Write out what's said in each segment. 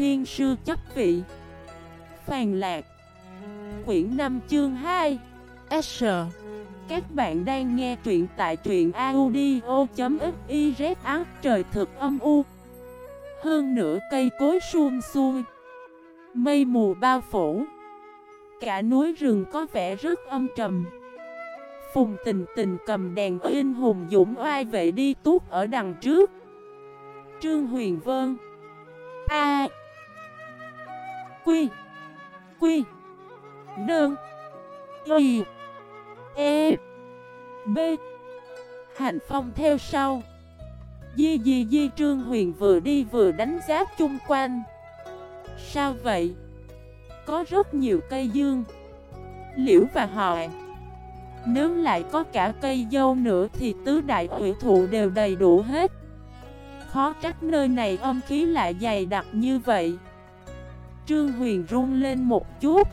Thiên Sư chấp vị. Phàn Lạc. Quyển 5 chương 2 S. Các bạn đang nghe truyện tại truyện audio.xyz ác trời thực âm u. Hơn nửa cây cối suông xuôi. Mây mù bao phủ. Cả núi rừng có vẻ rất âm trầm. Phùng tình tình cầm đèn in hùng dũng oai vệ đi tuốt ở đằng trước. Trương Huyền Vân. A Quy Quy Đơn Y E B. Hạnh Phong theo sau. Di di di Trương Huyền vừa đi vừa đánh giá chung quanh. Sao vậy? Có rất nhiều cây dương, Liễu và họ. Nếu lại có cả cây dâu nữa thì tứ đại ủy thụ đều đầy đủ hết. Khó trách nơi này âm khí lại dày đặc như vậy. Trương Huyền run lên một chút.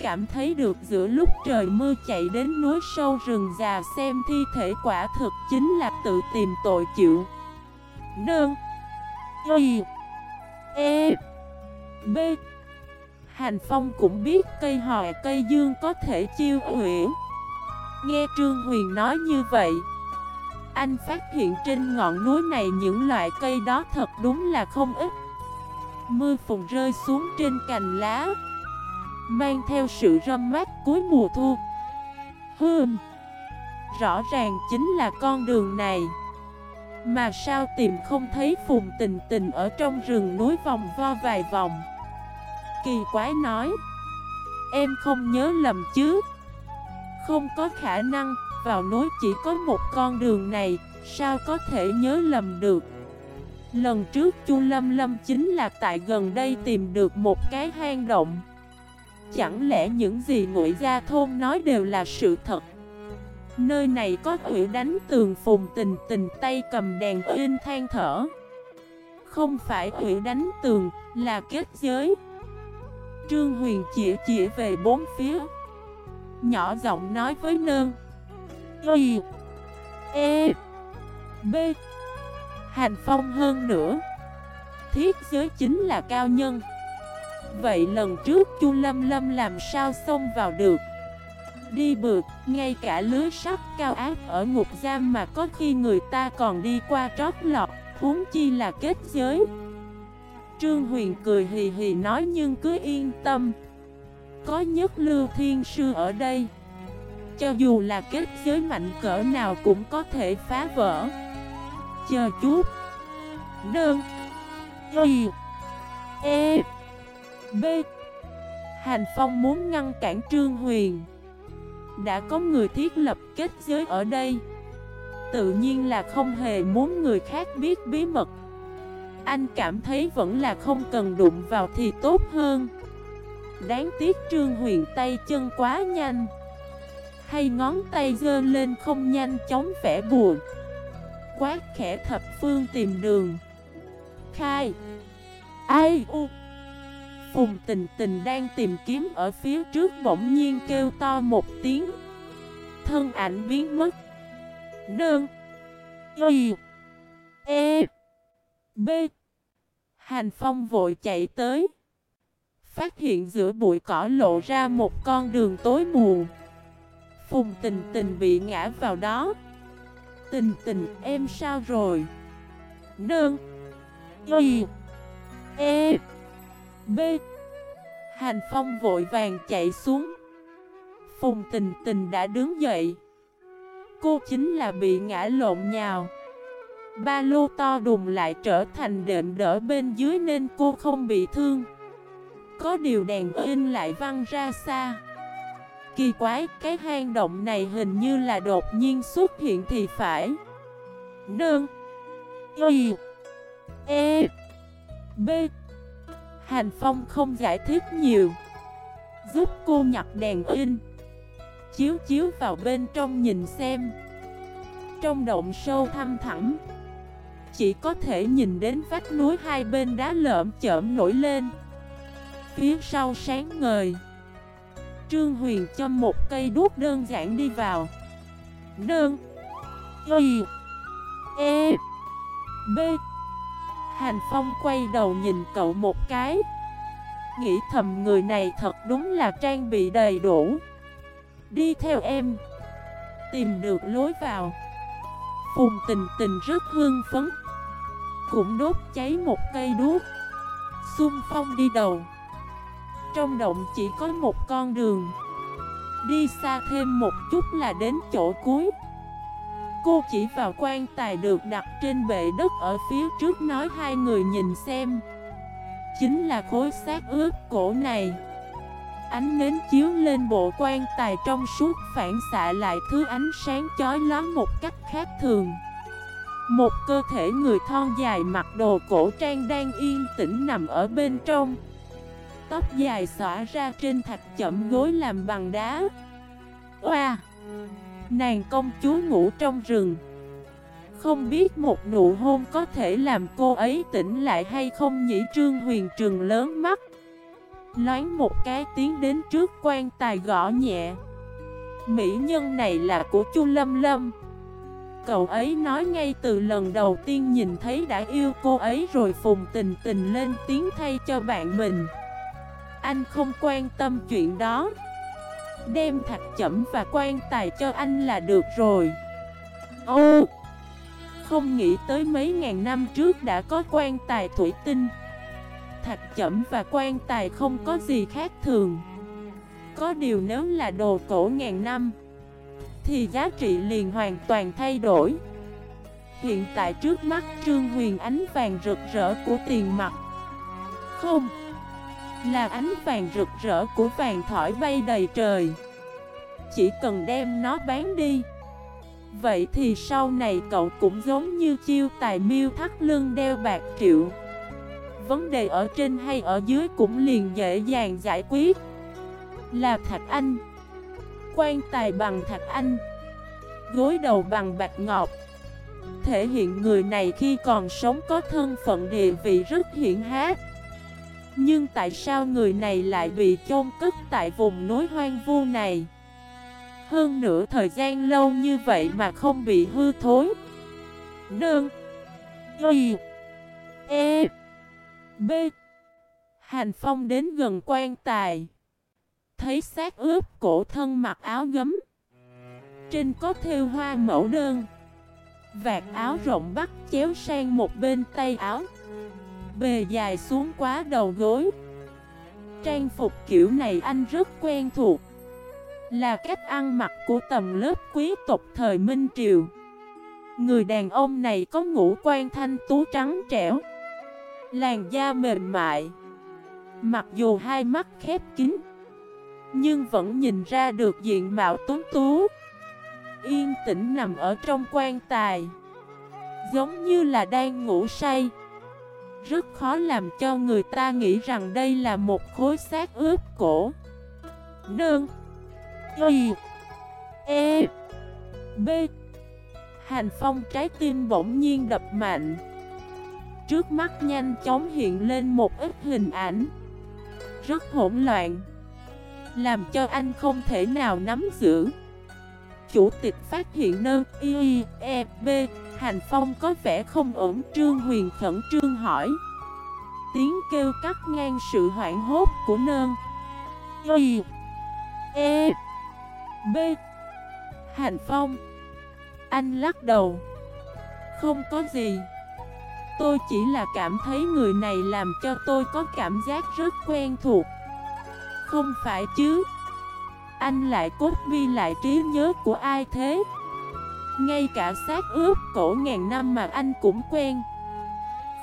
Cảm thấy được giữa lúc trời mưa chạy đến núi sâu rừng già xem thi thể quả thực chính là tự tìm tội chịu. Nương. Y. E. B. Hành Phong cũng biết cây hòe cây dương có thể chiêu huyển Nghe Trương Huyền nói như vậy, Anh phát hiện trên ngọn núi này những loại cây đó thật đúng là không ít. Mưa phùn rơi xuống trên cành lá, Mang theo sự râm mát cuối mùa thu. Hương Rõ ràng chính là con đường này Mà sao tìm không thấy phùng tình tình ở trong rừng núi vòng vo vài vòng. Kỳ quái nói, Em không nhớ lầm chứ? Không có khả năng, Vào núi chỉ có một con đường này, Sao có thể nhớ lầm được? Lần trước Chu Lâm Lâm chính là tại gần đây tìm được một cái hang động. Chẳng lẽ những gì ngụy gia thôn nói đều là sự thật? Nơi này có quỷ đánh tường phùng tình tình tay cầm đèn in than thở. Không phải quỷ đánh tường, là kết giới. Trương Huyền chỉ chỉ về bốn phía. Nhỏ giọng nói với nơn. Y. E. B. Hành phong hơn nữa. Thiết giới chính là cao nhân. Vậy lần trước Chu Lâm Lâm làm sao xông vào được? Đi bượt, ngay cả lưới sắt cao áp ở ngục giam mà có khi người ta còn đi qua trót lọt Huống chi là kết giới. Trương Huyền cười hì hì nói nhưng cứ yên tâm. Có nhất lưu thiên sư ở đây. Cho dù là kết giới mạnh cỡ nào cũng có thể phá vỡ. Chờ chút. Đơn Y. E. B. Hành Phong muốn ngăn cản Trương Huyền. Đã có người thiết lập kết giới ở đây. Tự nhiên là không hề muốn người khác biết bí mật. Anh cảm thấy vẫn là không cần đụng vào thì tốt hơn. Đáng tiếc Trương Huyền tay chân quá nhanh. Hay ngón tay dơ lên không nhanh chóng vẽ buồn. Quát khẽ thập phương tìm đường. Khai. Ai u. Phùng tình tình đang tìm kiếm ở phía trước bỗng nhiên kêu to một tiếng. Thân ảnh biến mất. Nương. Y. E. B. Hành Phong vội chạy tới. Phát hiện giữa bụi cỏ lộ ra một con đường tối mù. Phùng tình tình bị ngã vào đó. Tình tình em sao rồi? Nương. Y. E. B. Hành Phong vội vàng chạy xuống. Phùng tình tình đã đứng dậy. Cô chính là bị ngã lộn nhào. Ba lô to đùng lại trở thành đệm đỡ bên dưới nên cô không bị thương. Có điều đèn in lại văng ra xa. Kỳ quái, cái hang động này hình như là đột nhiên xuất hiện thì phải. Nương. Y. E. B. Hành Phong không giải thích nhiều. Giúp cô nhặt đèn in. Chiếu chiếu vào bên trong nhìn xem. Trong động sâu thăm thẳm. Chỉ có thể nhìn đến vách núi hai bên đá lợm chởm nổi lên. Phía sau sáng ngời. Trương Huyền châm một cây đuốc đơn giản đi vào. Đơn. Y. E. B. Hành Phong quay đầu nhìn cậu một cái. Nghĩ thầm người này thật đúng là trang bị đầy đủ. Đi theo em. Tìm được lối vào. Phùng tình tình rất hương phấn. Cũng đốt cháy một cây đuốc. Xung phong đi đầu. Trong động chỉ có một con đường. Đi xa thêm một chút là đến chỗ cuối. Cô chỉ vào quan tài được đặt trên bệ đất ở phía trước nói hai người nhìn xem. Chính là khối xác ướp cổ này. Ánh nến chiếu lên bộ quan tài trong suốt phản xạ lại thứ ánh sáng chói lóa một cách khác thường. Một cơ thể người thon dài mặc đồ cổ trang đang yên tĩnh nằm ở bên trong. Tóc dài xõa ra trên thạch chậm gối làm bằng đá. Oa! Nàng công chúa ngủ trong rừng. Không biết một nụ hôn có thể làm cô ấy tỉnh lại hay không nhỉ? Trương Huyền trường lớn mắt. Loáng một cái tiếng đến trước quan tài gõ nhẹ. Mỹ nhân này là của Chu Lâm Lâm. Cậu ấy nói ngay từ lần đầu tiên nhìn thấy đã yêu cô ấy rồi phùng tình tình lên tiếng thay cho bạn mình. Anh không quan tâm chuyện đó. Đem thạch chẩm và quan tài cho anh là được rồi. Ô! Không nghĩ tới mấy ngàn năm trước đã có quan tài thủy tinh. Thạch chẩm và quan tài không có gì khác thường. Có điều nếu là đồ cổ ngàn năm, Thì giá trị liền hoàn toàn thay đổi. Hiện tại trước mắt Trương Huyền ánh vàng rực rỡ của tiền mặt. Không là ánh vàng rực rỡ của vàng thỏi bay đầy trời. Chỉ cần đem nó bán đi. Vậy thì sau này cậu cũng giống như chiêu tài miêu thắt lưng đeo bạc triệu Vấn đề ở trên hay ở dưới cũng liền dễ dàng giải quyết. Là thạch anh. Quan tài bằng thạch anh. Gối đầu bằng bạch ngọc. Thể hiện người này khi còn sống có thân phận địa vị rất hiển hát nhưng tại sao người này lại bị chôn cất tại vùng núi hoang vu này? Hơn nửa thời gian lâu như vậy mà không bị hư thối. Đơn. Y. E. B. Hành Phong đến gần quan tài. Thấy xác ướp cổ thân mặc áo gấm. Trên có thêu hoa mẫu đơn. Vạt áo rộng bắt chéo sang một bên tay áo. Bề dài xuống quá đầu gối. Trang phục kiểu này anh rất quen thuộc. Là cách ăn mặc của tầm lớp quý tộc thời Minh Triều. Người đàn ông này có ngũ quan thanh tú trắng trẻo, Làn da mềm mại. Mặc dù hai mắt khép kín, Nhưng vẫn nhìn ra được diện mạo tuấn tú. Yên tĩnh nằm ở trong quan tài, Giống như là đang ngủ say rất khó làm cho người ta nghĩ rằng đây là một khối xác ướp cổ. Nương. Y. E. B. Hành phong trái tim bỗng nhiên đập mạnh. Trước mắt nhanh chóng hiện lên một ít hình ảnh. Rất hỗn loạn. Làm cho anh không thể nào nắm giữ. Chủ tịch phát hiện nơ, Y E B. Hành Phong có vẻ không ổn, Trương Huyền khẩn trương hỏi. Tiếng kêu cắt ngang sự hoảng hốt của nơn. Y E B. Hành Phong. Anh lắc đầu. Không có gì. Tôi chỉ là cảm thấy người này làm cho tôi có cảm giác rất quen thuộc. Không phải chứ? Anh lại cốt bi lại trí nhớ của ai thế? Ngay cả xác ướp cổ ngàn năm mà anh cũng quen.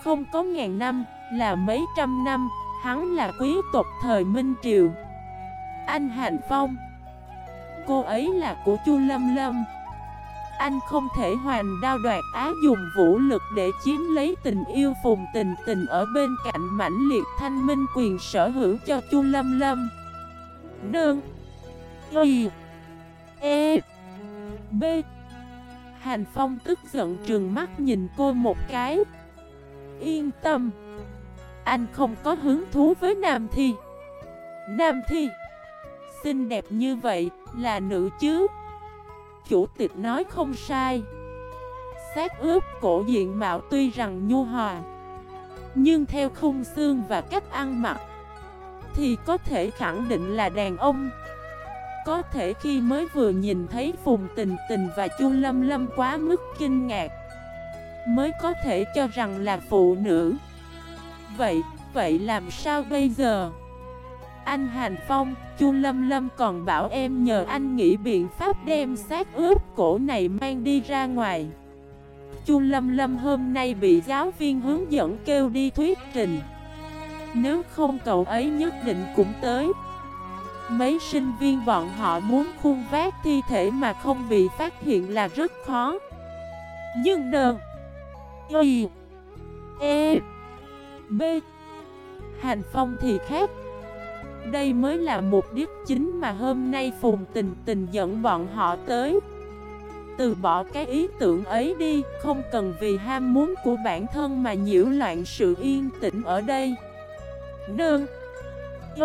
Không có ngàn năm, là mấy trăm năm Hắn là quý tộc thời Minh Triều. Anh Hạnh Phong. Cô ấy là của Chu Lâm Lâm. Anh không thể hoàn đao đoạt á dùng vũ lực để chiếm lấy tình yêu phùng tình tình ở bên cạnh mãnh liệt thanh minh quyền sở hữu cho Chu Lâm Lâm. Đơn Y. E. B. Hành Phong tức giận trừng mắt nhìn cô một cái. Yên tâm. Anh không có hứng thú với Nam Thi. Nam Thi, Xinh đẹp như vậy là nữ chứ? Chủ tịch nói không sai. Xác ướp cổ diện mạo tuy rằng nhu hòa, Nhưng theo khung xương và cách ăn mặc Thì có thể khẳng định là đàn ông. Có thể khi mới vừa nhìn thấy Phùng Tình Tình và Chu Lâm Lâm quá mức kinh ngạc Mới có thể cho rằng là phụ nữ. Vậy, vậy làm sao bây giờ? Anh Hành Phong, Chu Lâm Lâm còn bảo em nhờ anh nghĩ biện pháp đem xác ướp cổ này mang đi ra ngoài. Chu Lâm Lâm hôm nay bị giáo viên hướng dẫn kêu đi thuyết trình. Nếu không cậu ấy nhất định cũng tới. Mấy sinh viên bọn họ muốn khuôn vác thi thể mà không bị phát hiện là rất khó. Nhưng đơn Y E B Hành Phong thì khác. Đây mới là mục đích chính mà hôm nay Phùng Tình Tình dẫn bọn họ tới. Từ bỏ cái ý tưởng ấy đi, không cần vì ham muốn của bản thân mà nhiễu loạn sự yên tĩnh ở đây. Đơn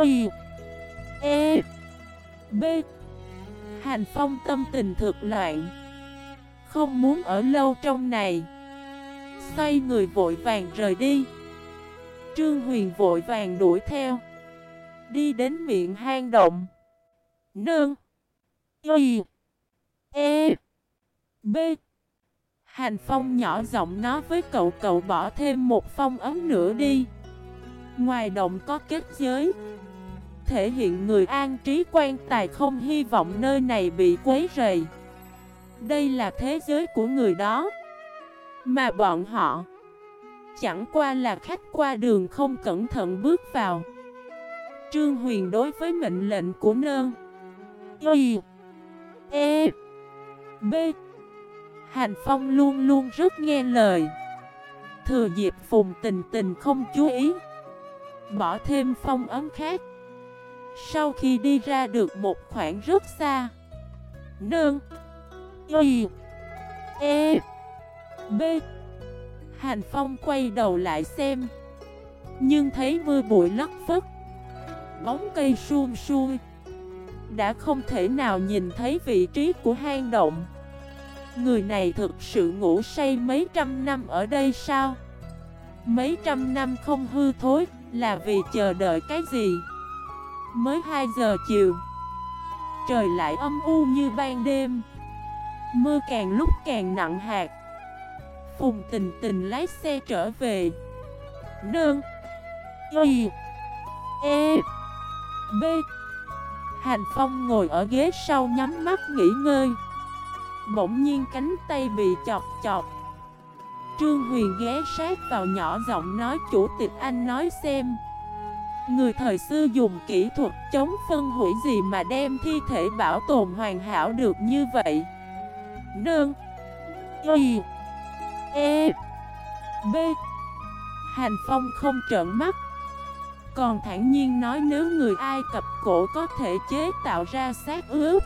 Y E B. Hành Phong tâm tình thực loạn. Không muốn ở lâu trong này. Xoay người vội vàng rời đi. Trương Huyền vội vàng đuổi theo. Đi đến miệng hang động. Nương. Y. E. B. Hành Phong nhỏ giọng nói với cậu cậu bỏ thêm một phong ấm nữa đi. Ngoài động có kết giới. Thể hiện người an trí quan tài không hy vọng nơi này bị quấy rầy. Đây là thế giới của người đó. Mà bọn họ, Chẳng qua là khách qua đường không cẩn thận bước vào. Trương Huyền đối với mệnh lệnh của nơn Y E B. Hành Phong luôn luôn rất nghe lời. Thừa dịp phùng tình tình không chú ý, Bỏ thêm phong ấm khác. Sau khi đi ra được một khoảng rất xa. Nương. Y. E. B. Hành Phong quay đầu lại xem. Nhưng thấy mưa bụi lất phất. Bóng cây suông xuôi. Đã không thể nào nhìn thấy vị trí của hang động. Người này thực sự ngủ say mấy trăm năm ở đây sao? Mấy trăm năm không hư thối là vì chờ đợi cái gì? Mới 2 giờ chiều. Trời lại âm u như ban đêm. Mưa càng lúc càng nặng hạt. Phùng tình tình lái xe trở về. Đơn Y. E. B. Hành Phong ngồi ở ghế sau nhắm mắt nghỉ ngơi. Bỗng nhiên cánh tay bị chọc chọc. Trương Huyền ghé sát vào nhỏ giọng nói, chủ tịch anh nói xem. Người thời xưa dùng kỹ thuật chống phân hủy gì mà đem thi thể bảo tồn hoàn hảo được như vậy? Nương, Y. E. B. Hành Phong không trợn mắt. Còn thản nhiên nói nếu người Ai Cập cổ có thể chế tạo ra xác ướp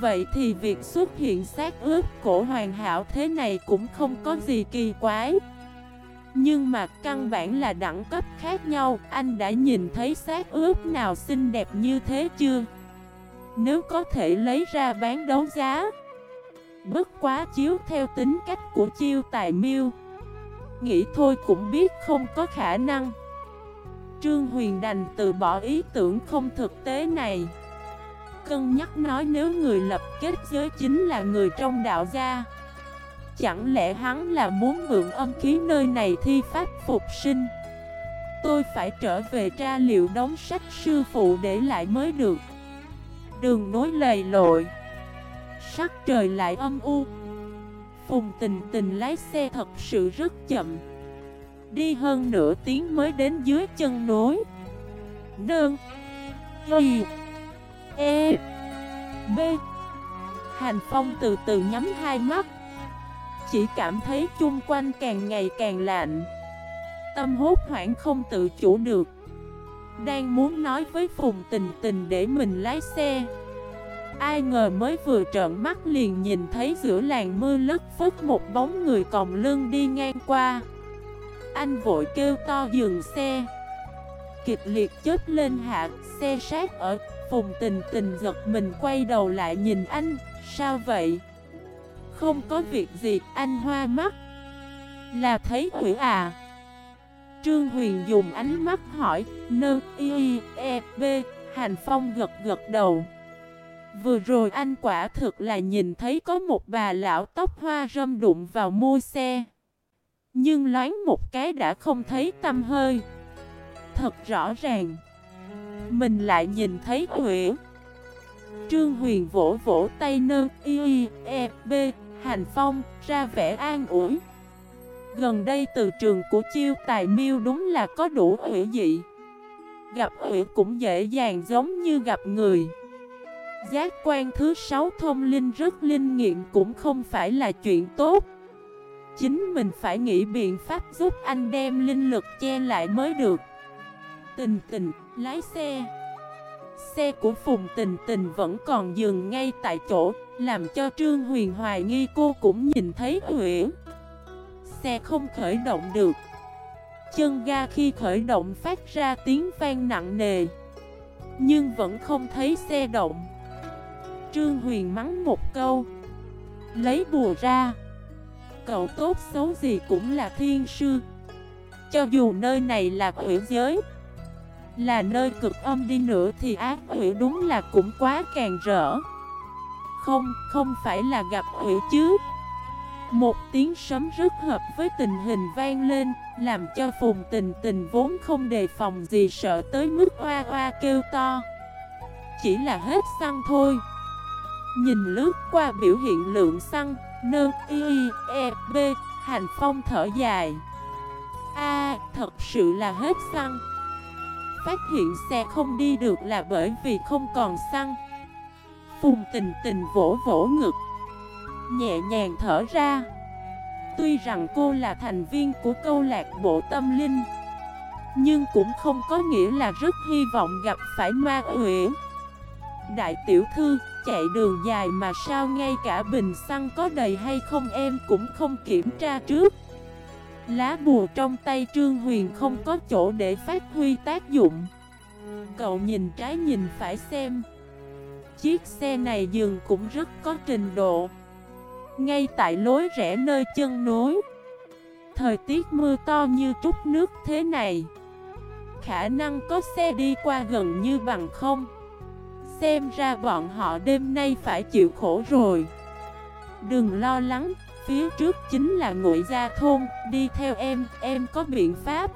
Vậy thì việc xuất hiện xác ướp cổ hoàn hảo thế này cũng không có gì kỳ quái. Nhưng mà căn bản là đẳng cấp khác nhau, Anh đã nhìn thấy xác ướp nào xinh đẹp như thế chưa? Nếu có thể lấy ra bán đấu giá. Bất quá chiếu theo tính cách của chiêu tài miêu, Nghĩ thôi cũng biết không có khả năng. Trương Huyền đành từ bỏ ý tưởng không thực tế này. Cân nhắc nói nếu người lập kết giới chính là người trong đạo gia Chẳng lẽ hắn là muốn mượn âm khí nơi này thi pháp phục sinh? Tôi phải trở về tra liệu đóng sách sư phụ để lại mới được. Đường nối lầy lội. Sắc trời lại âm u. Phùng tình tình lái xe thật sự rất chậm. Đi hơn nửa tiếng mới đến dưới chân núi. Đơn Y. E. B. Hành Phong từ từ nhắm hai mắt. Chỉ cảm thấy chung quanh càng ngày càng lạnh. Tâm hốt hoảng không tự chủ được. Đang muốn nói với Phùng Tình Tình để mình lái xe. Ai ngờ mới vừa trợn mắt liền nhìn thấy giữa làng mưa lất phất một bóng người còng lưng đi ngang qua. Anh vội kêu to dừng xe. Kịch liệt chết lên hạ xe sát ở. Phùng tình tình giật mình quay đầu lại nhìn anh, sao vậy? Không có việc gì, anh hoa mắt Là thấy quỷ à? Trương Huyền dùng ánh mắt hỏi, nơ, y, e, b, Hành Phong gật gật đầu. Vừa rồi anh quả thực là nhìn thấy có một bà lão tóc hoa râm đụng vào mua xe. Nhưng loáng một cái đã không thấy tâm hơi. Thật rõ ràng. Mình lại nhìn thấy Huệ. Trương Huyền vỗ vỗ tay nơ y, e, b, Hành Phong ra vẻ an ủi. Gần đây từ trường của chiêu tài miêu đúng là có đủ hủy dị. Gặp hủy cũng dễ dàng giống như gặp người. Giác quan thứ sáu thông linh rất linh nghiệm cũng không phải là chuyện tốt. Chính mình phải nghĩ biện pháp giúp anh đem linh lực che lại mới được. Tình tình, lái xe. Xe của Phùng Tình Tình vẫn còn dừng ngay tại chỗ, Làm cho Trương Huyền hoài nghi cô cũng nhìn thấy Huyễn xe không khởi động được. Chân ga khi khởi động phát ra tiếng vang nặng nề, Nhưng vẫn không thấy xe động. Trương Huyền mắng một câu, Lấy bùa ra. Cậu tốt xấu gì cũng là thiên sư. Cho dù nơi này là quỷ giới là nơi cực âm đi nữa thì ác quỷ đúng là cũng quá càng rỡ Không, không phải là gặp quỷ chứ một tiếng sấm rất hợp với tình hình vang lên, làm cho Phùng Tình Tình vốn không đề phòng gì sợ tới mức oa oa kêu to. Chỉ là hết xăng thôi. Nhìn lướt qua biểu hiện lượng xăng, nơ, y, e, b, hành phong thở dài. A, thật sự là hết xăng. Phát hiện xe không đi được là bởi vì không còn xăng. Phùng Tình Tình vỗ vỗ ngực nhẹ nhàng thở ra. Tuy rằng cô là thành viên của câu lạc bộ tâm linh Nhưng cũng không có nghĩa là rất hy vọng gặp phải ma huyễn Đại tiểu thư, chạy đường dài mà sao ngay cả bình xăng có đầy hay không em cũng không kiểm tra trước. Lá bùa trong tay Trương Huyền không có chỗ để phát huy tác dụng. Cậu nhìn trái nhìn phải xem. Chiếc xe này dường cũng rất có trình độ. Ngay tại lối rẽ nơi chân núi. Thời tiết mưa to như trút nước thế này. Khả năng có xe đi qua gần như bằng không. Xem ra bọn họ đêm nay phải chịu khổ rồi. Đừng lo lắng. Phía trước chính là ngụy gia thôn Đi theo em, em có biện pháp.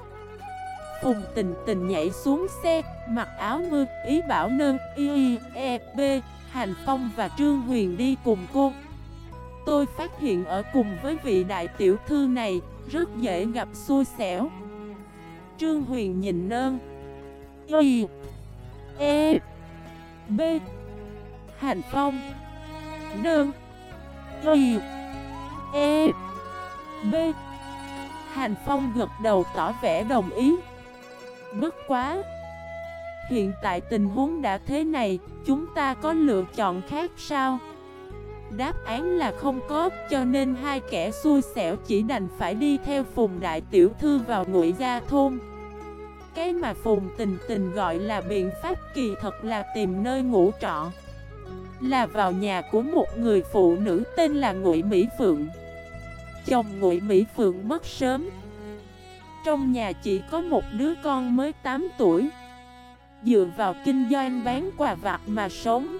Phùng tình tình nhảy xuống xe Mặc áo mưa, ý bảo nơn Y, E, B Hành Phong và Trương Huyền đi cùng cô. Tôi phát hiện ở cùng với vị đại tiểu thư này Rất dễ gặp xui xẻo. Trương Huyền nhìn nơn Y E B Hành Phong. Nơn Y E B Hàn Phong gật đầu tỏ vẻ đồng ý Bất quá Hiện tại tình huống đã thế này Chúng ta có lựa chọn khác sao? Đáp án là không có, cho nên hai kẻ xui xẻo chỉ đành phải đi theo Phùng Đại Tiểu Thư vào ngụy gia thôn. Cái mà Phùng tình tình gọi là biện pháp kỳ thật là tìm nơi ngủ trọ. Là vào nhà của một người phụ nữ tên là Ngụy Mỹ Phượng. Chồng Ngụy Mỹ Phượng mất sớm. Trong nhà chỉ có một đứa con mới 8 tuổi. Dựa vào kinh doanh bán quà vặt mà sống.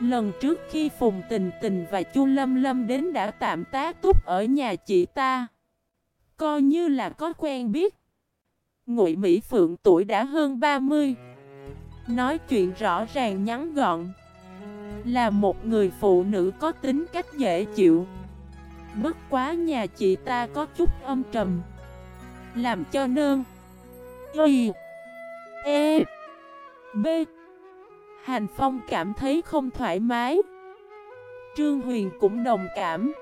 Lần trước khi Phùng Tình Tình và Chu Lâm Lâm đến đã tạm tá túc ở nhà chị ta. Coi như là có quen biết. Ngụy Mỹ Phượng tuổi đã hơn 30. Nói chuyện rõ ràng nhắn gọn. Là một người phụ nữ có tính cách dễ chịu. Bất quá nhà chị ta có chút âm trầm. Làm cho nơn. Y. E. B. Hành Phong cảm thấy không thoải mái Trương Huyền cũng đồng cảm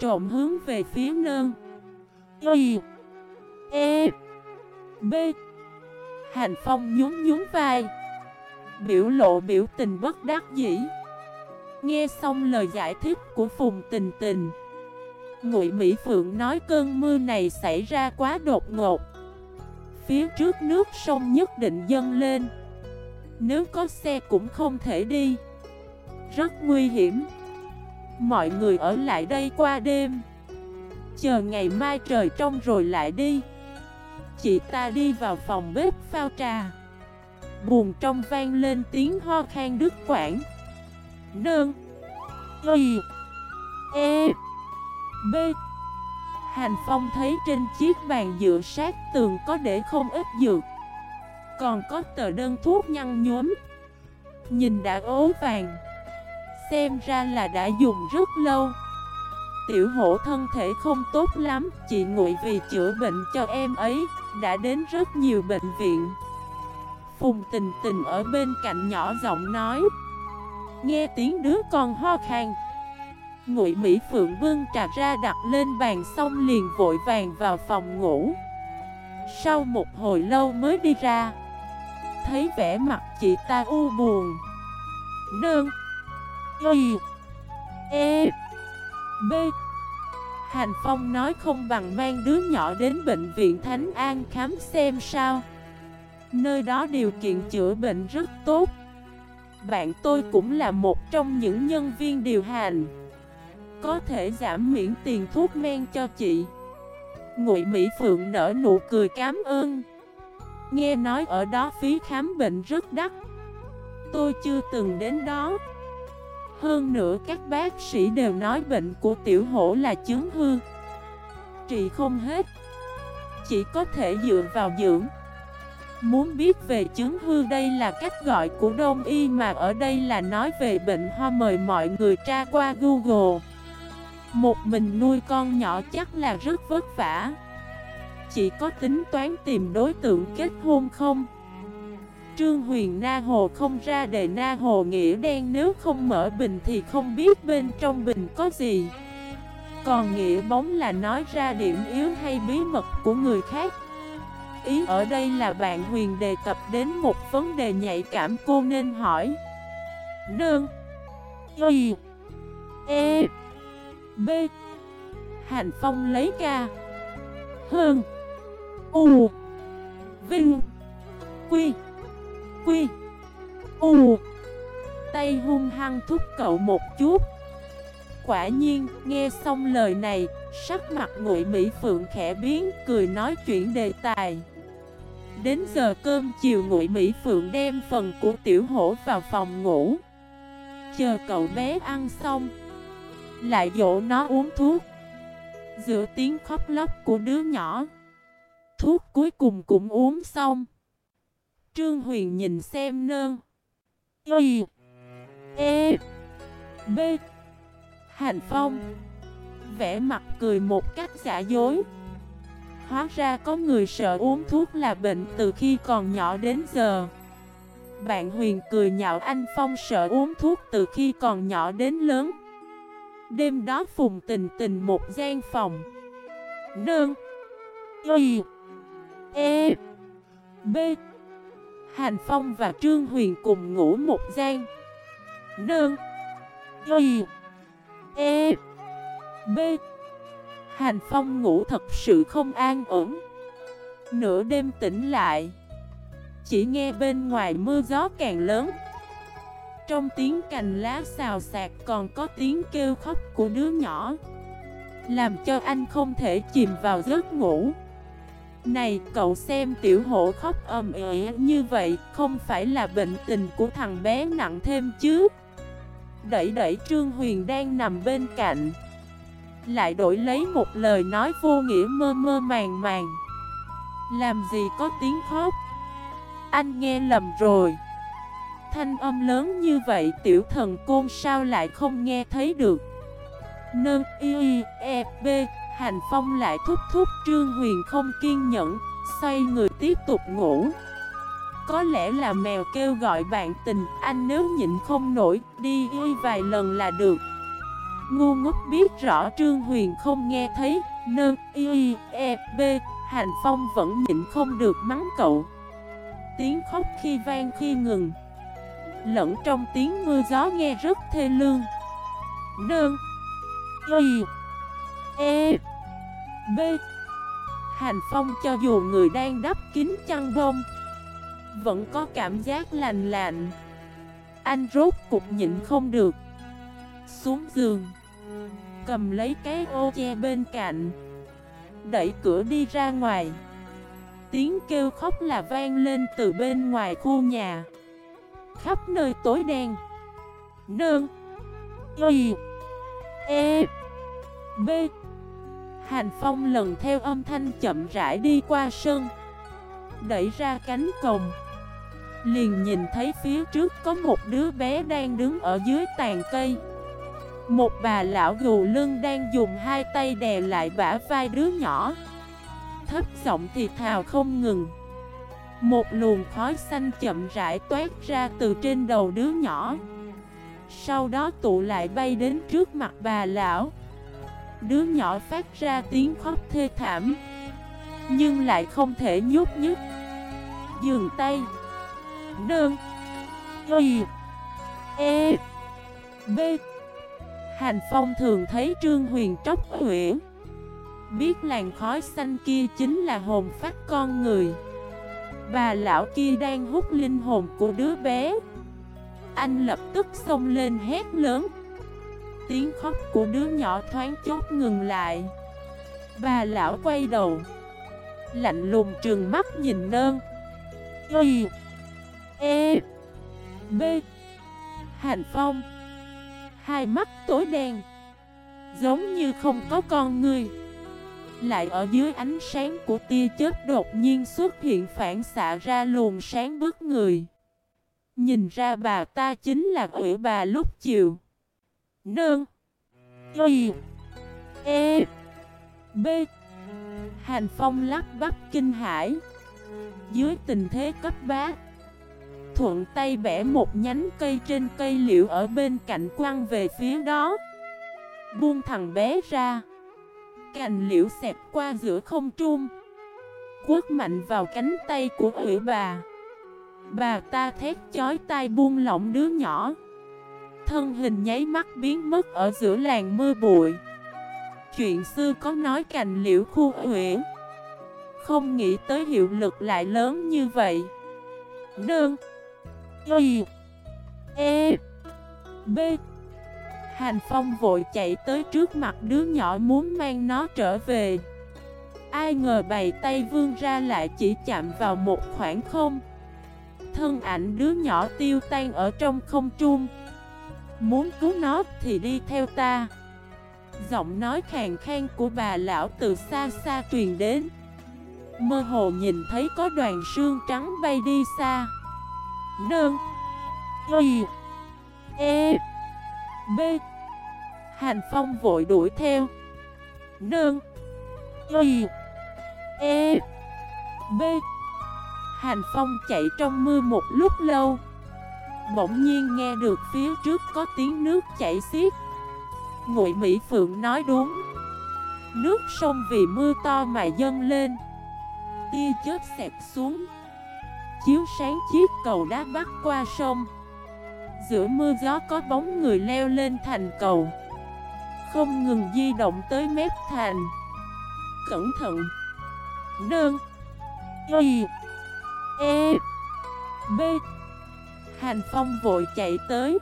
Trộm hướng về phía nơn Y E B Hành Phong nhún nhún vai Biểu lộ biểu tình bất đắc dĩ Nghe xong lời giải thích của Phùng Tình Tình, Ngụy Mỹ Phượng nói cơn mưa này xảy ra quá đột ngột. Phía trước nước sông nhất định dâng lên. Nếu có xe cũng không thể đi. Rất nguy hiểm. Mọi người ở lại đây qua đêm. Chờ ngày mai trời trong rồi lại đi. Chị ta đi vào phòng bếp phao trà. Buồn trong vang lên tiếng ho khan đứt quảng Nương. Y E B. Hành Phong thấy trên chiếc bàn dựa sát tường có để không ít dược. Còn có tờ đơn thuốc nhăn nhuốm. Nhìn đã ố vàng. Xem ra là đã dùng rất lâu. Tiểu hổ thân thể không tốt lắm, Chị ngụy vì chữa bệnh cho em ấy, Đã đến rất nhiều bệnh viện. Phùng tình tình ở bên cạnh nhỏ giọng nói. Nghe tiếng đứa con ho khan. Ngụy Mỹ Phượng bưng trà ra đặt lên bàn xong liền vội vàng vào phòng ngủ. Sau một hồi lâu mới đi ra, Thấy vẻ mặt chị ta u buồn. Nương, Y E B. Hành Phong nói không bằng mang đứa nhỏ đến bệnh viện Thánh An khám xem sao. Nơi đó điều kiện chữa bệnh rất tốt. Bạn tôi cũng là một trong những nhân viên điều hành. Có thể giảm miễn tiền thuốc men cho chị. Ngụy Mỹ Phượng nở nụ cười cảm ơn. Nghe nói ở đó phí khám bệnh rất đắt. Tôi chưa từng đến đó. Hơn nữa các bác sĩ đều nói bệnh của tiểu hổ là chứng hư. Trị không hết. Chỉ có thể dựa vào dưỡng Muốn biết về chứng hư đây là cách gọi của Đông Y mà ở đây là nói về bệnh ho mời mọi người tra qua Google. Một mình nuôi con nhỏ chắc là rất vất vả. Chỉ có tính toán tìm đối tượng kết hôn không? Trương Huyền Na Hồ không ra đề Na Hồ nghĩa đen nếu không mở bình thì không biết bên trong bình có gì. Còn nghĩa bóng là nói ra điểm yếu hay bí mật của người khác. Ý ở đây là bạn Huyền đề cập đến một vấn đề nhạy cảm cô nên hỏi. Nương. Y. E. B. Hành Phong lấy ca. Hơn U. Vinh. Quy. Quy. U. Tay hung hăng thúc cậu một chút. Quả nhiên, nghe xong lời này, sắc mặt ngụy Mỹ Phượng khẽ biến, cười nói chuyện đề tài. Đến giờ cơm chiều ngụy Mỹ Phượng đem phần của tiểu hổ vào phòng ngủ. Chờ cậu bé ăn xong, lại dỗ nó uống thuốc. Giữa tiếng khóc lóc của đứa nhỏ, thuốc cuối cùng cũng uống xong. Trương Huyền nhìn xem nơn. Y E B Hành Phong Vẽ mặt cười một cách giả dối. Hóa ra có người sợ uống thuốc là bệnh từ khi còn nhỏ đến giờ. Bạn Huyền cười nhạo anh Phong sợ uống thuốc từ khi còn nhỏ đến lớn. Đêm đó Phùng tình tình một gian phòng. Nương. Y. E. B. Hành Phong và Trương Huyền cùng ngủ một gian. Nương. Y. E. B. Hành Phong ngủ thật sự không an ổn. Nửa đêm tỉnh lại, Chỉ nghe bên ngoài mưa gió càng lớn. Trong tiếng cành lá xào xạc còn có tiếng kêu khóc của đứa nhỏ, Làm cho anh không thể chìm vào giấc ngủ. Này, cậu xem tiểu hổ khóc ầm ĩ như vậy, Không phải là bệnh tình của thằng bé nặng thêm chứ? Đẩy đẩy Trương Huyền đang nằm bên cạnh. Lại đổi lấy một lời nói vô nghĩa mơ mơ màng màng. Làm gì có tiếng khóc? Anh nghe lầm rồi. Thanh âm lớn như vậy tiểu thần côn sao lại không nghe thấy được? Nâng y e b, Hành phong lại thúc thúc Trương Huyền không kiên nhẫn, Xoay người tiếp tục ngủ. Có lẽ là mèo kêu gọi bạn tình, Anh nếu nhịn không nổi, Đi y vài lần là được. Ngu ngốc biết rõ Trương Huyền không nghe thấy Nơ y e b Hành Phong vẫn nhịn không được mắng cậu. Tiếng khóc khi vang khi ngừng. Lẫn trong tiếng mưa gió nghe rất thê lương. Nơ, Y E B. Hành Phong cho dù người đang đắp kín chăn bông vẫn có cảm giác lành lạnh. Anh rốt cục nhịn không được. Xuống giường. Cầm lấy cái ô che bên cạnh. Đẩy cửa đi ra ngoài. Tiếng kêu khóc là vang lên từ bên ngoài khu nhà. Khắp nơi tối đen. Nương. Y. E. B. Hành Phong lần theo âm thanh chậm rãi đi qua sân. Đẩy ra cánh cổng. Liền nhìn thấy phía trước có một đứa bé đang đứng ở dưới tàn cây. Một bà lão gù lưng đang dùng hai tay đè lại bả vai đứa nhỏ. Thấp giọng thì thào không ngừng. Một luồng khói xanh chậm rãi toát ra từ trên đầu đứa nhỏ. Sau đó tụ lại bay đến trước mặt bà lão. Đứa nhỏ phát ra tiếng khóc thê thảm Nhưng lại không thể nhúc nhích. Dường tay. Đơn, Y. E. B. Hành Phong thường thấy Trương Huyền tróc huyển Biết làn khói xanh kia chính là hồn phát con người. Bà lão kia đang hút linh hồn của đứa bé. Anh lập tức xông lên hét lớn. Tiếng khóc của đứa nhỏ thoáng chốt ngừng lại. Bà lão quay đầu. Lạnh lùng trừng mắt nhìn nơn. Y E B. Hành Phong Hai mắt tối đen, Giống như không có con người. Lại ở dưới ánh sáng của tia chớp đột nhiên xuất hiện phản xạ ra luồng sáng bức người. Nhìn ra bà ta chính là quỷ bà lúc chiều. Nương. Y. E. B. Hành Phong lắc bắp kinh hải Dưới tình thế cấp bá Thuận tay bẻ một nhánh cây trên cây liễu ở bên cạnh quăng về phía đó. Buông thằng bé ra. Cành liễu xẹp qua giữa không trung. Quất mạnh vào cánh tay của ủy bà. Bà ta thét chói tai buông lỏng đứa nhỏ. Thân hình nháy mắt biến mất ở giữa làng mưa bụi. Chuyện xưa có nói cành liễu khu huyễn Không nghĩ tới hiệu lực lại lớn như vậy. Đơn Y E B. Hành Phong vội chạy tới trước mặt đứa nhỏ muốn mang nó trở về. Ai ngờ bày tay vươn ra lại chỉ chạm vào một khoảng không. Thân ảnh đứa nhỏ tiêu tan ở trong không trung. Muốn cứu nó thì đi theo ta. Giọng nói khàn khan của bà lão từ xa xa truyền đến. Mơ hồ nhìn thấy có đoàn sương trắng bay đi xa. Nương Y E B Hàn Phong vội đuổi theo. Nương Y E B Hàn Phong chạy trong mưa một lúc lâu. Bỗng nhiên nghe được phía trước có tiếng nước chảy xiết. Ngụy Mỹ Phượng nói đúng. Nước sông vì mưa to mà dâng lên. Tia chớp xẹt xuống. Chiếu sáng chiếc cầu đá bắc qua sông. Giữa mưa gió có bóng người leo lên thành cầu. Không ngừng di động tới mép thành. Cẩn thận. Đơn. Y. E. B. Hành Phong vội chạy tới.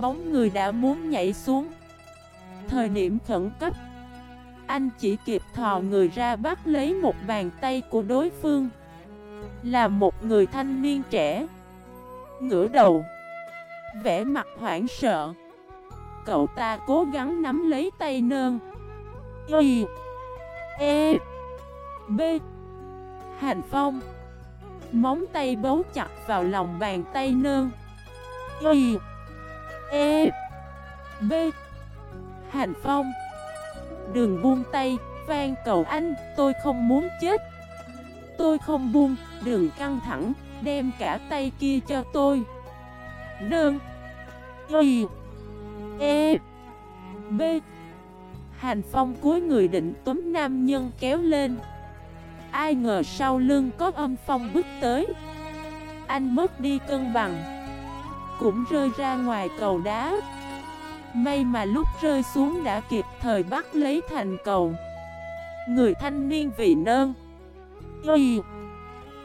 Bóng người đã muốn nhảy xuống. Thời điểm khẩn cấp. Anh chỉ kịp thò người ra bắt lấy một bàn tay của đối phương. Là một người thanh niên trẻ. Ngửa đầu Vẽ mặt hoảng sợ. Cậu ta cố gắng nắm lấy tay nơn. Y E B. Hành Phong. Móng tay bấu chặt vào lòng bàn tay nơn. Y E B. Hành Phong. Đừng buông tay Vang cầu anh, Tôi không muốn chết. Tôi không buông, Đừng căng thẳng, Đem cả tay kia cho tôi. Nương. Y. E. B. Hành Phong cuối người định túm nam nhân kéo lên. Ai ngờ sau lưng có âm phong bước tới. Anh mất đi cân bằng. Cũng rơi ra ngoài cầu đá. May mà lúc rơi xuống đã kịp thời bắt lấy thành cầu. Người thanh niên vị nơn. Y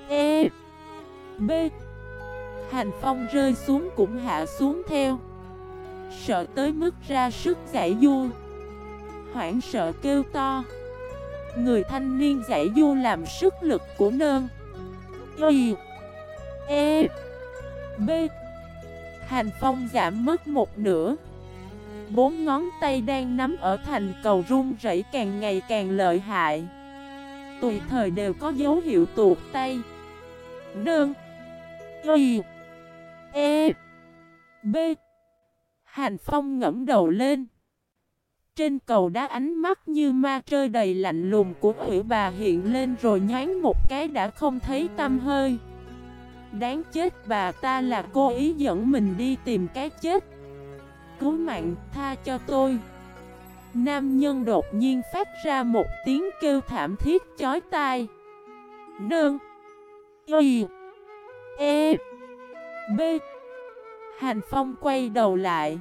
E B. Hành phong rơi xuống cũng hạ xuống theo. Sợ tới mức ra sức giải du. Hoảng sợ kêu to. Người thanh niên giải du làm sức lực của nơn. Y E B. Hành phong giảm mất một nửa. Bốn ngón tay đang nắm ở thành cầu run rẩy càng ngày càng lợi hại. Tùy thời đều có dấu hiệu tuột tay. Nương Y. E. B. Hành phong ngẫm đầu lên. Trên cầu đá ánh mắt như ma trơi đầy lạnh lùng của quỷ bà hiện lên rồi nhán một cái đã không thấy tâm hơi. Đáng chết, bà ta là cô ý dẫn mình đi tìm cái chết. Cứu mạng tha cho tôi. Nam nhân đột nhiên phát ra một tiếng kêu thảm thiết chói tai. Nương. Y. E. B. Hành Phong quay đầu lại.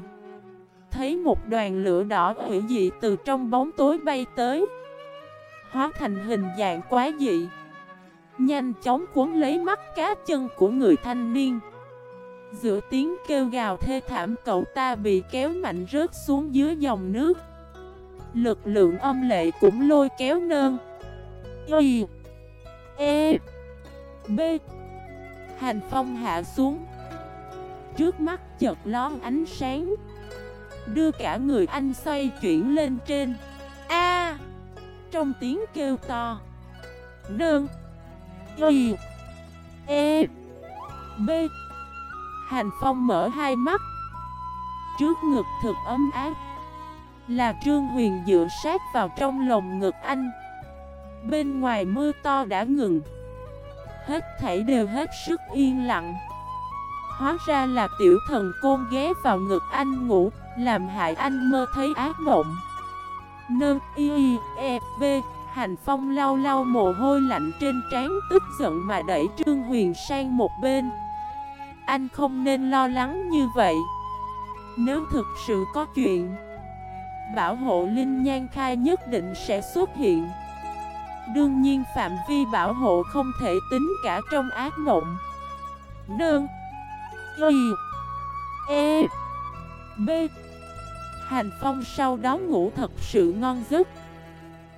Thấy một đoàn lửa đỏ hủy dị từ trong bóng tối bay tới. Hóa thành hình dạng quá dị. Nhanh chóng cuốn lấy mắt cá chân của người thanh niên. Giữa tiếng kêu gào thê thảm, cậu ta bị kéo mạnh rớt xuống dưới dòng nước. Lực lượng âm lệ cũng lôi kéo nơn. Y E B. Hành phong hạ xuống. Trước mắt chợt lón ánh sáng. Đưa cả người anh xoay chuyển lên trên. A, Trong tiếng kêu to. Nương Y E B. Hành Phong mở hai mắt. Trước ngực thực ấm áp. Là Trương Huyền dựa sát vào trong lồng ngực anh. Bên ngoài mưa to đã ngừng. Hết thảy đều hết sức yên lặng. Hóa ra là tiểu thần côn ghé vào ngực anh ngủ, Làm hại anh mơ thấy ác mộng. Nơ y e b Hành phong lau lau mồ hôi lạnh trên trán tức giận mà đẩy Trương Huyền sang một bên. Anh không nên lo lắng như vậy. Nếu thực sự có chuyện Bảo hộ Linh Nhan Khai nhất định sẽ xuất hiện. Đương nhiên phạm vi bảo hộ không thể tính cả trong ác mộng. Đơn Y. E. B. Hành Phong sau đó ngủ thật sự ngon giấc.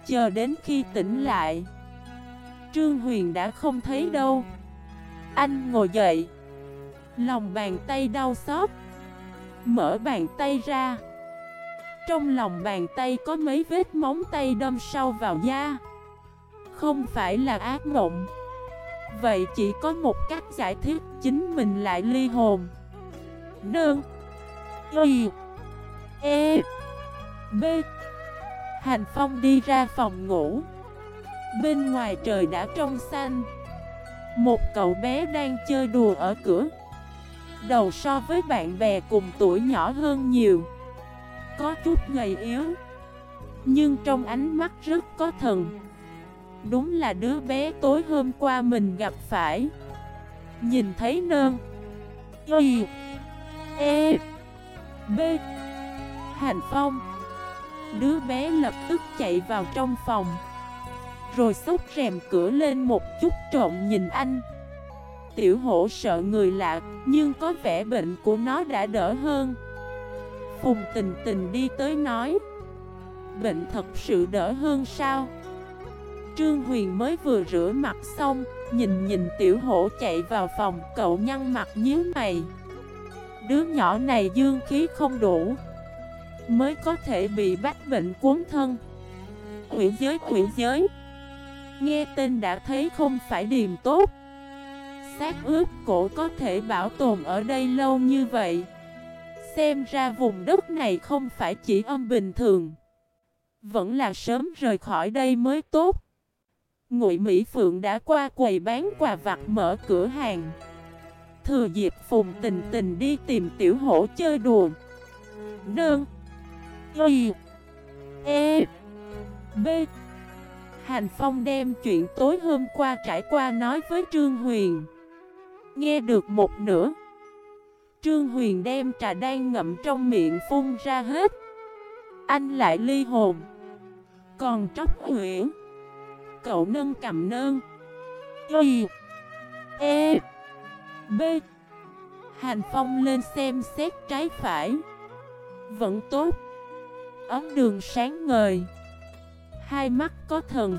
Chờ đến khi tỉnh lại. Trương Huyền đã không thấy đâu. Anh ngồi dậy. Lòng bàn tay đau xót. Mở bàn tay ra. Trong lòng bàn tay có mấy vết móng tay đâm sâu vào da. Không phải là ác mộng. Vậy chỉ có một cách giải thích Chính mình lại ly hồn. Nương. Y. E. B. Hành Phong đi ra phòng ngủ. Bên ngoài trời đã trong xanh. Một cậu bé đang chơi đùa ở cửa. Đầu so với bạn bè cùng tuổi nhỏ hơn nhiều. Có chút gầy yếu, Nhưng trong ánh mắt rất có thần. Đúng là đứa bé tối hôm qua mình gặp phải. Nhìn thấy nơn. Y E B. Hành Phong. Đứa bé lập tức chạy vào trong phòng. Rồi xốc rèm cửa lên một chút trộn nhìn anh. Tiểu hổ sợ người lạ, Nhưng có vẻ bệnh của nó đã đỡ hơn. Phùng tình tình đi tới nói, Bệnh thật sự đỡ hơn sao? Trương Huyền mới vừa rửa mặt xong, Nhìn nhìn tiểu hổ chạy vào phòng, Cậu nhăn mặt nhíu mày. Đứa nhỏ này dương khí không đủ, Mới có thể bị bách bệnh cuốn thân. Quyển giới quyển giới, Nghe tên đã thấy không phải điềm tốt. Xác ướp cổ có thể bảo tồn ở đây lâu như vậy. Xem ra vùng đất này không phải chỉ âm bình thường. Vẫn là sớm rời khỏi đây mới tốt. Ngụy Mỹ Phượng đã qua quầy bán quà vặt mở cửa hàng. Thừa dịp Phùng tình tình đi tìm tiểu hổ chơi đùa. Nương Y. E. B. Hành Phong đem chuyện tối hôm qua trải qua nói với Trương Huyền. Nghe được một nửa Trương Huyền đem trà đang ngậm trong miệng phun ra hết. Anh lại ly hồn. Còn tróc huyễn Cậu nâng cầm nơn Y E B. Hành Phong lên xem xét trái phải. Vẫn tốt. Ấm đường sáng ngời. Hai mắt có thần.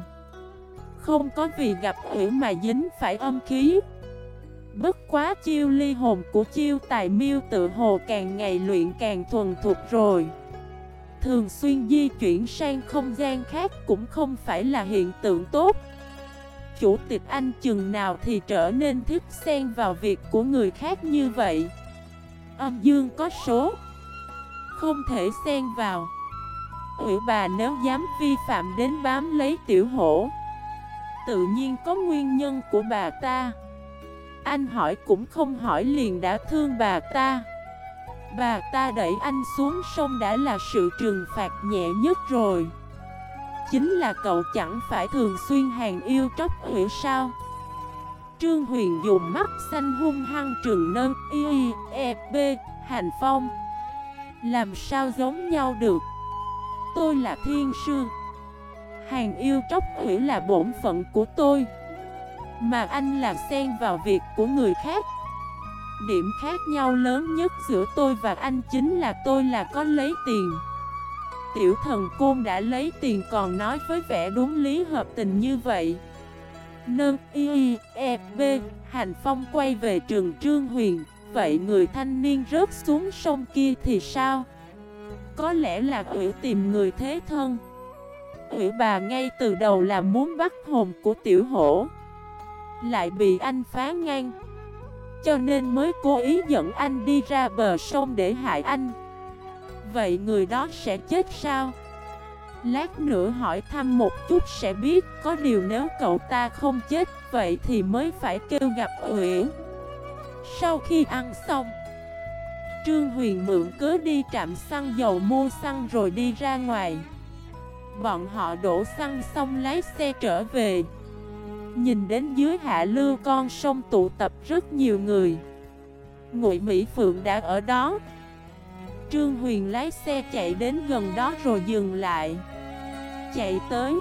Không có vì gặp huyển mà dính phải âm khí. Bất quá chiêu ly hồn của chiêu tài miêu tự hồ càng ngày luyện càng thuần thục rồi. Thường xuyên di chuyển sang không gian khác cũng không phải là hiện tượng tốt. Chủ tịch anh chừng nào thì trở nên thích xen vào việc của người khác như vậy. Âm dương có số. Không thể xen vào. Ủy bà nếu dám vi phạm đến bám lấy tiểu hổ. Tự nhiên có nguyên nhân của bà ta. Anh hỏi cũng không hỏi liền đã thương bà ta. Bà ta đẩy anh xuống sông đã là sự trừng phạt nhẹ nhất rồi. Chính là cậu chẳng phải thường xuyên hàng yêu tróc hủy sao? Trương Huyền dùng mắt xanh hung hăng trừng nâng y e b hành phong. Làm sao giống nhau được? Tôi là thiên sư. Hàng yêu tróc hủy là bổn phận của tôi. Mà anh là xen vào việc của người khác. Điểm khác nhau lớn nhất giữa tôi và anh chính là tôi là có lấy tiền. Tiểu thần côn đã lấy tiền còn nói với vẻ đúng lý hợp tình như vậy. Nâng y e b Hành Phong quay về trường Trương Huyền. Vậy người thanh niên rớt xuống sông kia thì sao? Có lẽ là ủy tìm người thế thân. Ủy bà ngay từ đầu là muốn bắt hồn của tiểu hổ. Lại bị anh phá ngang. Cho nên mới cố ý dẫn anh đi ra bờ sông để hại anh. Vậy người đó sẽ chết sao? Lát nữa hỏi thăm một chút sẽ biết, Có điều nếu cậu ta không chết, Vậy thì mới phải kêu gặp Uyển. Sau khi ăn xong, Trương Huyền mượn cớ đi trạm xăng dầu mua xăng rồi đi ra ngoài. Bọn họ đổ xăng xong lái xe trở về. Nhìn đến dưới hạ lưu con sông tụ tập rất nhiều người. Ngụy Mỹ Phượng đã ở đó. Trương Huyền lái xe chạy đến gần đó rồi dừng lại. Chạy tới.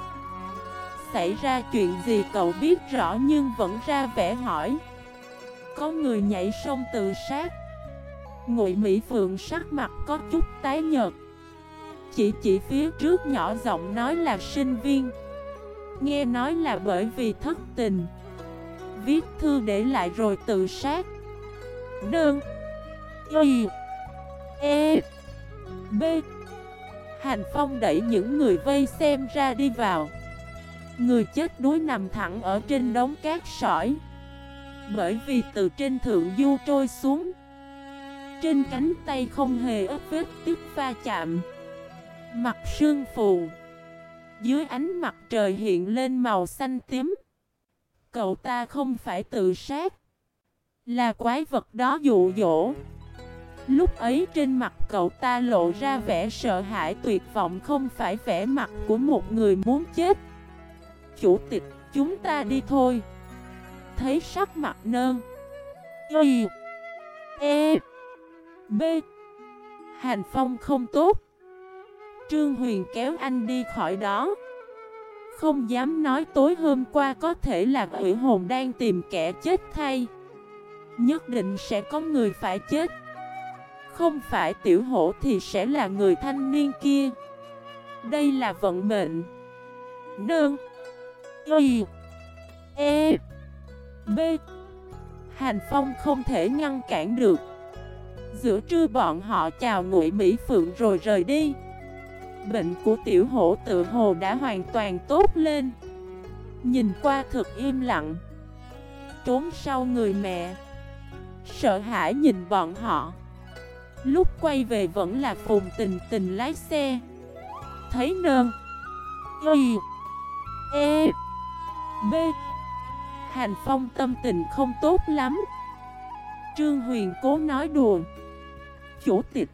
Xảy ra chuyện gì cậu biết rõ nhưng vẫn ra vẻ hỏi. Có người nhảy sông tự sát. Ngụy Mỹ Phượng sắc mặt có chút tái nhợt. Chỉ chỉ phía trước nhỏ giọng nói là sinh viên. Nghe nói là bởi vì thất tình. Viết thư để lại rồi tự sát. Đơn. Y. E. B. Hành Phong đẩy những người vây xem ra đi vào. Người chết đuối nằm thẳng ở trên đống cát sỏi. Bởi vì từ trên thượng du trôi xuống. Trên cánh tay không hề ớt vết tiếp va chạm. Mặt sương phù. Dưới ánh mặt trời hiện lên màu xanh tím. Cậu ta không phải tự sát. Là quái vật đó dụ dỗ. Lúc ấy trên mặt cậu ta lộ ra vẻ sợ hãi tuyệt vọng không phải vẻ mặt của một người muốn chết. Chủ tịch, chúng ta đi thôi. Thấy sắc mặt nơn. Y E B. Hành phong không tốt. Trương Huyền kéo anh đi khỏi đó. Không dám nói tối hôm qua có thể là quỷ hồn đang tìm kẻ chết thay. Nhất định sẽ có người phải chết. Không phải tiểu hổ thì sẽ là người thanh niên kia. Đây là vận mệnh. Nương. Y. E. B. Hành Phong không thể ngăn cản được. Giữa trưa bọn họ chào ngụy Mỹ Phượng rồi rời đi. Bệnh của tiểu hổ tự hồ đã hoàn toàn tốt lên. Nhìn qua thật im lặng. Trốn sau người mẹ. Sợ hãi nhìn bọn họ. Lúc quay về vẫn là phùng tình tình lái xe. Thấy nơn. Y. E. B. Hành Phong tâm tình không tốt lắm. Trương Huyền cố nói đùa. Chủ tịch.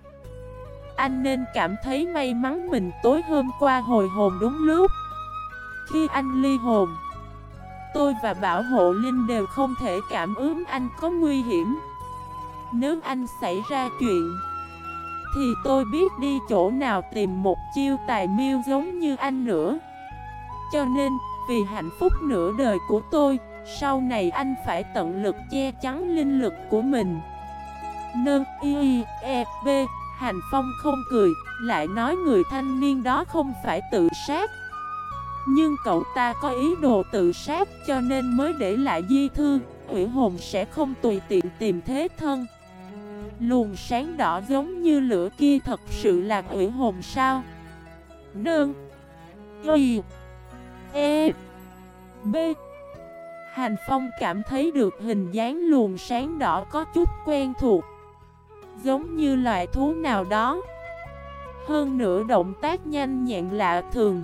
Anh nên cảm thấy may mắn mình tối hôm qua hồi hồn đúng lúc. Khi anh ly hồn Tôi và Bảo Hộ Linh đều không thể cảm ứng anh có nguy hiểm. Nếu anh xảy ra chuyện Thì tôi biết đi chỗ nào tìm một chiêu tài miêu giống như anh nữa. Cho nên, vì hạnh phúc nửa đời của tôi Sau này anh phải tận lực che chắn linh lực của mình. Nâng y e b Hành Phong không cười, Lại nói người thanh niên đó không phải tự sát. Nhưng cậu ta có ý đồ tự sát cho nên mới để lại di thư, Ủy hồn sẽ không tùy tiện tìm thế thân. Luồng sáng đỏ giống như lửa kia thật sự là ủy hồn sao? Nương, Y E B. Hành Phong cảm thấy được hình dáng luồng sáng đỏ có chút quen thuộc. Giống như loại thú nào đó. Hơn nữa động tác nhanh nhẹn lạ thường.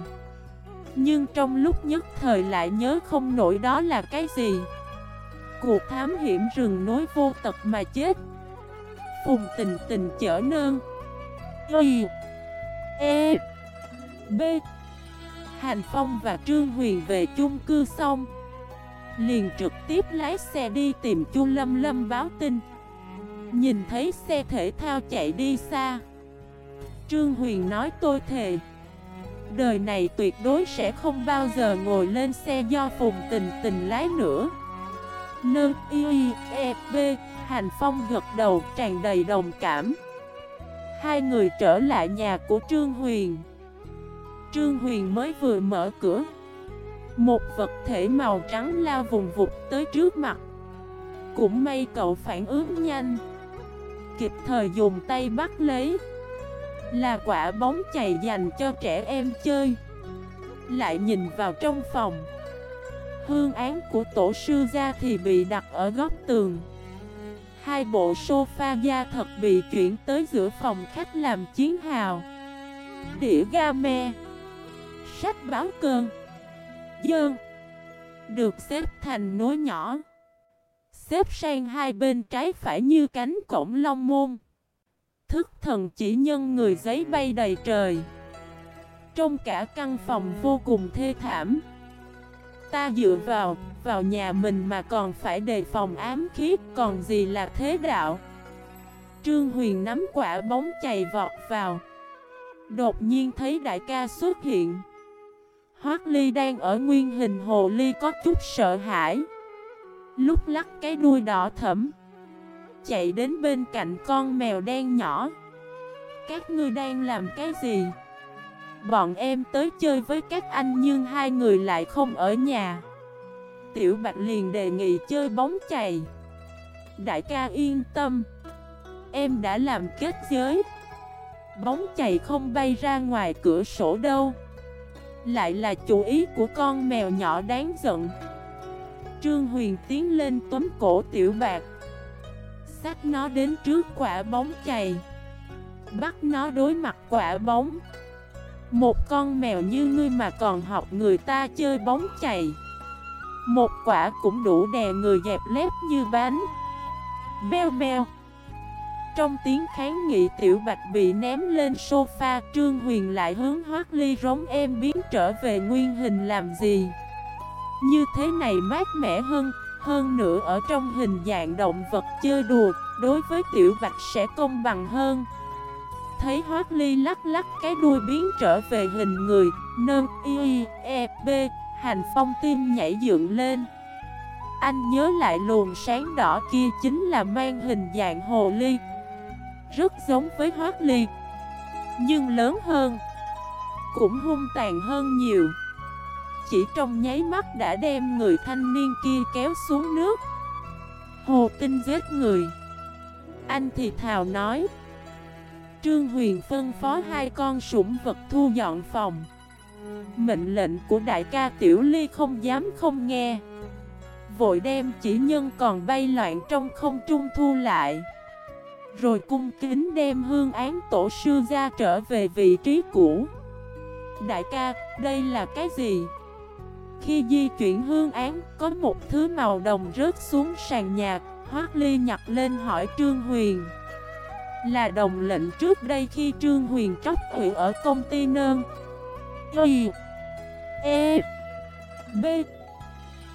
Nhưng trong lúc nhất thời lại nhớ không nổi đó là cái gì. Cuộc thám hiểm rừng nối vô tật mà chết. Phùng tình tình chở nơn. Y E B. Hành Phong và Trương Huyền về chung cư xong. Liền trực tiếp lái xe đi tìm Chu Lâm Lâm báo tin. Nhìn thấy xe thể thao chạy đi xa. Trương Huyền nói tôi thề. Đời này tuyệt đối sẽ không bao giờ ngồi lên xe do Phùng Tình Tình lái nữa. Nơ y e b Hành Phong gật đầu, tràn đầy đồng cảm. Hai người trở lại nhà của Trương Huyền. Trương Huyền mới vừa mở cửa. Một vật thể màu trắng lao vùng vụt tới trước mặt. Cũng may cậu phản ứng nhanh. Kịp thời dùng tay bắt lấy. Là quả bóng chày dành cho trẻ em chơi. Lại nhìn vào trong phòng. Hương án của tổ sư gia thì bị đặt ở góc tường. Hai bộ sofa da thật bị chuyển tới giữa phòng khách làm chiến hào. Đĩa game Sách báo cơn. Dơn. Được xếp thành nối nhỏ. Xếp sang hai bên trái phải như cánh cổng long môn. Thức thần chỉ nhân người giấy bay đầy trời. Trong cả căn phòng vô cùng thê thảm. Ta dựa vào, vào nhà mình mà còn phải đề phòng ám khí, Còn gì là thế đạo? Trương Huyền nắm quả bóng chày vọt vào. Đột nhiên thấy đại ca xuất hiện. Hoác Ly đang ở nguyên hình hồ ly có chút sợ hãi. Lúc lắc cái đuôi đỏ thẫm, Chạy đến bên cạnh con mèo đen nhỏ. Các ngươi đang làm cái gì? Bọn em tới chơi với các anh nhưng hai người lại không ở nhà. Tiểu Bạch liền đề nghị chơi bóng chày. Đại ca yên tâm, Em đã làm kết giới. Bóng chày không bay ra ngoài cửa sổ đâu. Lại là chủ ý của con mèo nhỏ đáng giận. Trương Huyền tiến lên túm cổ tiểu bạc. Xách nó đến trước quả bóng chày. Bắt nó đối mặt quả bóng. Một con mèo như ngươi mà còn học người ta chơi bóng chày. Một quả cũng đủ đè người dẹp lép như bánh. Beo beo. Trong tiếng kháng nghị tiểu bạch bị ném lên sofa, Trương Huyền lại hướng hoác ly rống em biến trở về nguyên hình làm gì? Như thế này mát mẻ hơn Hơn nữa ở trong hình dạng động vật chơi đùa, Đối với tiểu bạch sẽ công bằng hơn. Thấy hoác ly lắc lắc cái đuôi biến trở về hình người Nâng y e b, Hành phong tim nhảy dựng lên. Anh nhớ lại luồng sáng đỏ kia chính là mang hình dạng hồ ly. Rất giống với hoác ly, Nhưng lớn hơn, Cũng hung tàn hơn nhiều. Chỉ trong nháy mắt đã đem người thanh niên kia kéo xuống nước. Hồ tinh giết người. Anh thì thào nói. Trương Huyền phân phó hai con sủng vật thu dọn phòng. Mệnh lệnh của đại ca Tiểu Ly không dám không nghe. Vội đem chỉ nhân còn bay loạn trong không trung thu lại. Rồi cung kính đem hương án tổ sư ra trở về vị trí cũ. Đại ca, đây là cái gì? Khi di chuyển hương án, có một thứ màu đồng rớt xuống sàn nhạc Hoác Ly nhặt lên hỏi Trương Huyền. Là đồng lệnh trước đây khi Trương Huyền tróc ủy ở công ty nơn. Y E B.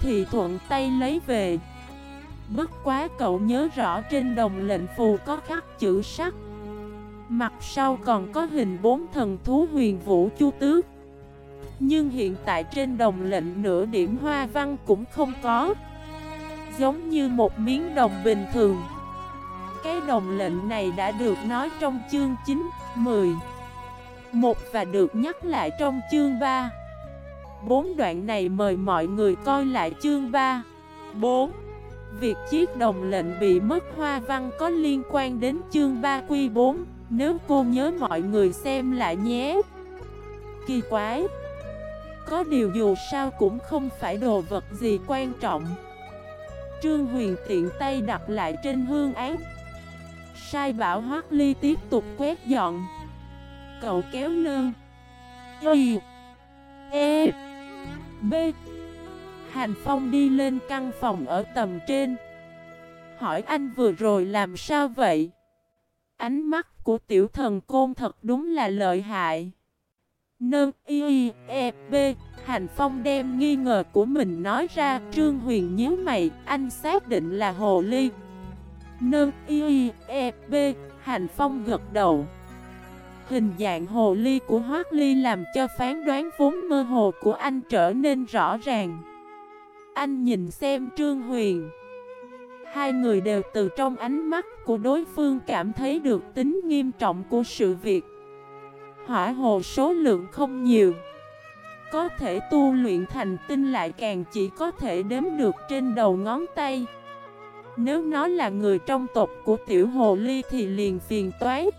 Thì thuận tay lấy về. Bất quá cậu nhớ rõ trên đồng lệnh phù có khắc chữ sắc. Mặt sau còn có hình bốn thần thú huyền vũ chu tước. Nhưng hiện tại trên đồng lệnh nửa điểm hoa văn cũng không có. Giống như một miếng đồng bình thường. Cái đồng lệnh này đã được nói trong chương 9, 10 một và được nhắc lại trong chương 3 4 đoạn này mời mọi người coi lại chương 3 4 Việc chiếc đồng lệnh bị mất hoa văn có liên quan đến chương 3 quy 4 Nếu cô nhớ mọi người xem lại nhé. Kỳ quái. Có điều dù sao cũng không phải đồ vật gì quan trọng. Trương Huyền tiện tay đặt lại trên hương án Sai bảo Hoác Ly tiếp tục quét dọn. Cậu kéo nương Y. E. B. Hành Phong đi lên căn phòng ở tầm trên. Hỏi anh vừa rồi làm sao vậy? Ánh mắt của tiểu thần côn thật đúng là lợi hại. Nơ y e b Hành Phong đem nghi ngờ của mình nói ra. Trương Huyền nhớ mày. Anh xác định là hồ ly. Nơ y e b Hành Phong gật đầu. Hình dạng hồ ly của Hoác Ly làm cho phán đoán vốn mơ hồ của anh trở nên rõ ràng. Anh nhìn xem Trương Huyền. Hai người đều từ trong ánh mắt của đối phương cảm thấy được tính nghiêm trọng của sự việc. Hỏa hồ số lượng không nhiều. Có thể tu luyện thành tinh lại càng chỉ có thể đếm được trên đầu ngón tay. Nếu nó là người trong tộc của tiểu hồ ly thì liền phiền toái.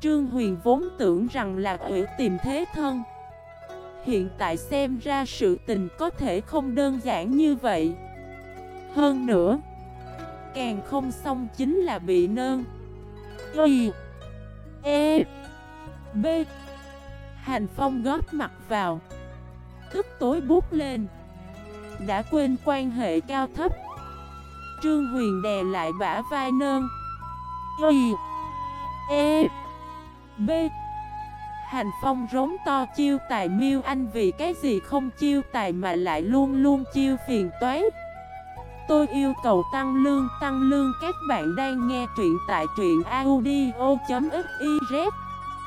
Trương Huyền vốn tưởng rằng là ủy tìm thế thân. Hiện tại xem ra sự tình có thể không đơn giản như vậy. Hơn nữa, Càng không xong chính là bị nơn. Y E B. Hành Phong góp mặt vào. Tức tối bút lên. Đã quên quan hệ cao thấp. Trương Huyền đè lại bả vai nơn. Y. E. B. Hành Phong rống to chiêu tài miêu anh vì cái gì không chiêu tài mà lại luôn luôn chiêu phiền toái. Tôi yêu cầu tăng lương tăng lương. Các bạn đang nghe truyện tại truyện audio.fif